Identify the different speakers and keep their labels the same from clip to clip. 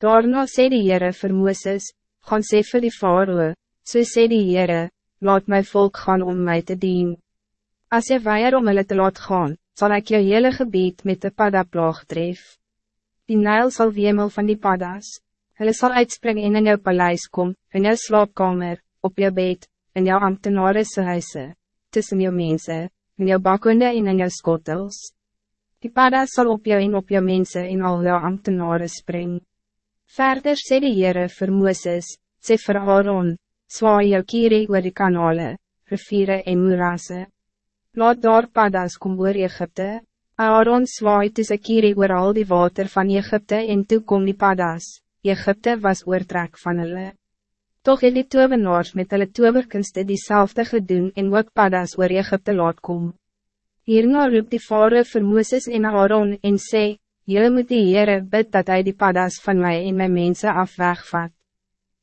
Speaker 1: Daarna sê die Heere vir Mooses, gaan sê vir die Faroe, so sê die Heere, laat my volk gaan om mij te dien. Als je weier om hulle te laat gaan, zal ik jou hele gebied met de paddaplaag tref. Die Nijl zal wemel van die paddas. Hulle zal uitspringen en in jou paleis kom, in jou slaapkamer, op jou bed, in jou ambtenaresse huise, tussen jou mensen, in jou bakkunde en in jou skottels. Die paddas zal op jou en op jou mensen en al jou ambtenaren spring. Verder sê die Heere vir Mooses, sê vir Aaron, zwaai jou kierie oor die kanale, riviere en moerasse. Laat daar paddas kom oor Egypte, Aaron zwaai toe sy kierie oor al die water van Egypte en toe kom die paddas. Egypte was oortrek van hulle. Toch het die tovenaars met hulle toverkunste diezelfde gedoen en ook paddas oor Egypte laat kom. Hierna roep die vader vir Mooses en Aaron en sê, Julle moet die Heere bid dat hij die paddas van mij en mijn mensen af wegvat.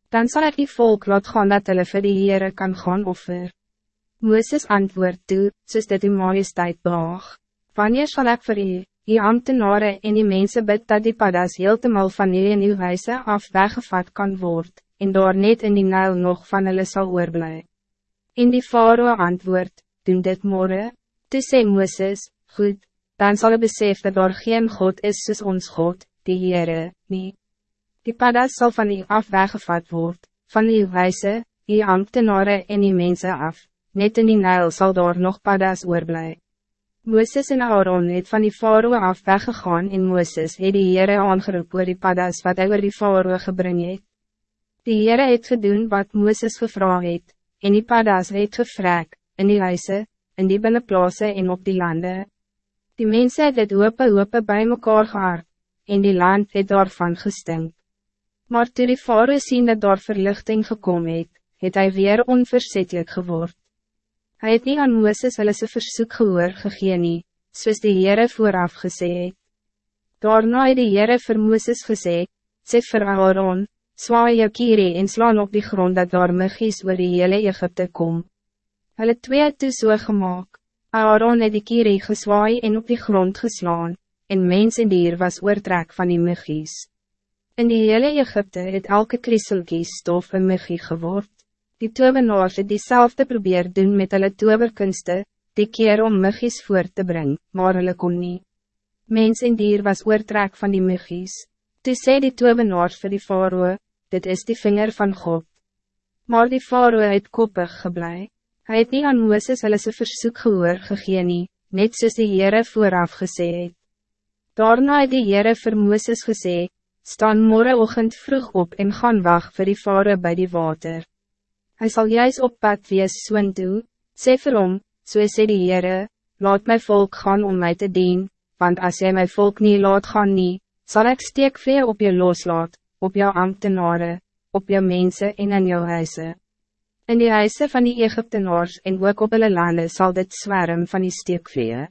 Speaker 1: Dan zal ik die volk laat gaan dat hulle vir die Heere kan gaan offer. Mooses antwoord toe, soos dit die majesteit behaag. Wanneer zal ik voor u, die ambtenaren en die mensen bid dat die paddas heeltemal van jullie in uw huise af weggevat kan worden, en daar net in die Nijl nog van hulle sal oorblij. In die faroe antwoord, doen dit morgen, toe sê Mooses, goed, dan zal het besef dat daar geen God is soos ons God, die Heere, nie. Die paddas zal van u af weggevat word, van uw huise, die ambtenaren en die mensen af, net in die Nijl zal daar nog paddas oorblij. Mooses en Aaron het van die faroe af weggegaan en Mooses het die Heere aangeroep oor die paddas wat hy oor die faroe gebring het. Die Heere het gedoen wat Mooses gevra het, en die paddas het gevrek, in die huise, in die binnenplaase en op die lande. Die mense het het hoope hoope by mekaar gehard, en die land het daarvan gestink. Maar toe die faroe sien dat daar verlichting gekom het, het hy weer onverzettelijk geword. Hij het niet aan Mooses hulle sy versoek gehoor gegee nie, soos die Heere vooraf gesê het. Daarna het die Heere vir Mooses gesê, sê vir Aaron, zwaai jou kierie en slaan op die grond dat daar muggies oor die hele Egypte kom. Hulle twee het toe so gemaakt. Aaron het die kierie geswaai en op die grond geslaan, en mens en dier was oortrek van die muggies. In die hele Egypte het elke krieselkie stof een muggie geword. Die tovenaars het diezelfde probeer doen met hulle toverkunste, die keer om muggies voor te brengen, maar hulle kon nie. Mens en dier was oortrek van die muggies. Toe sê die tovenaars vir die faroe, dit is die vinger van God. Maar die faroe het koppig geblei. Hij het nie aan Mooses hulle sy versoek gehoor gegee nie, net soos die Heere vooraf gesê het. Daarna het die Heere vir Mooses gesê, staan morgenochtend vroeg op en gaan wacht voor die faroe bij die water. Hij zal juist op pad wees soen toe, sê vir hom, so sê die Heere, laat my volk gaan om mij te dien, want als jy my volk niet laat gaan nie, sal ek steekvee op je loslaat, op jou ambtenaren, op jou mensen en in jou huise. In die huise van die Egyptenaars en ook op hulle lande sal dit zwerm van die steekvee.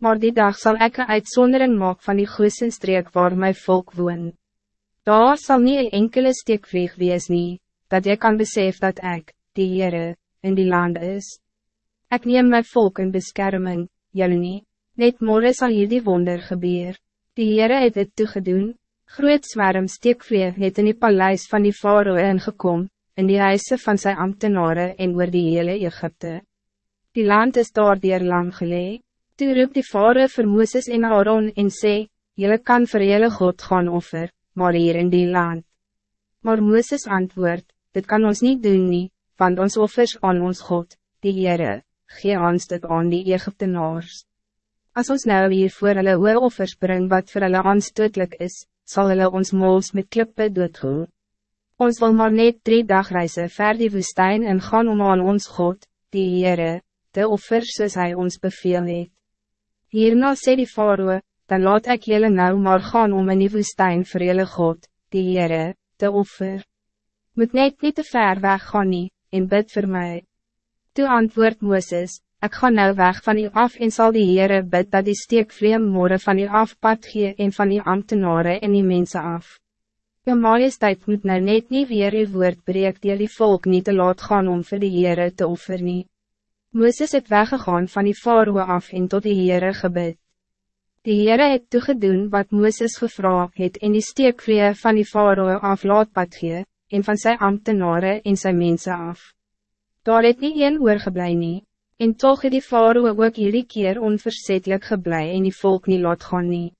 Speaker 1: Maar die dag zal ik een uitzondering maak van die streek waar mijn volk woon. Daar zal niet een enkele steekvee wees nie, dat je kan besef dat ik, die Heere, in die land is. Ik neem mijn volk in bescherming, jullie niet. Net morgen zal hier die wonder gebeur. Die Heere het het toegedoen. Groot zwerm steekvleer het in die paleis van die faroe ingekom, in die huise van zijn ambtenaren en oor die hele Egypte. Die land is daar dier lang gelee. Toe roep die faroe vir Mooses en Aaron en sê, Jylle kan vir jylle God gaan offer, maar hier in die land. Maar Mooses antwoord, dit kan ons niet doen nie, want ons offers aan ons God, die Heere, gee ons dit aan die Egyptenaars. Als ons nou hier voor hulle oor offers bring wat voor hulle aanstootlik is, zal hulle ons mols met klippe doodgoe. Ons wil maar net drie dagreizen ver die woestijn en gaan om aan ons God, die Heere, te offers soos hy ons beveel het. Hierna sê die faroe, dan laat ik jullie nou maar gaan om in die woestijn vir jullie God, die Heere, te offer moet net niet te ver weg gaan nie, en bid voor mij. Toe antwoord Mooses, ik ga nou weg van u af en zal die Heere bid dat die steekvleem morgen van u afpad gee en van die ambtenaren en die mensen af. Je majesteit moet nou net niet weer uw woord breek die die volk niet te laat gaan om voor die Heere te offer nie. Mooses het weggegaan van die faroe af en tot die Heere gebid. Die Heere het toegedoen wat Mooses gevra het en die steekvlee van die faroe af laat pad gee, en van sy ambtenaren en sy mense af. Daar het nie een oorgeblij nie, en toch het die faroe ook hierdie keer onverzetelijk geblij en die volk niet laat gaan nie.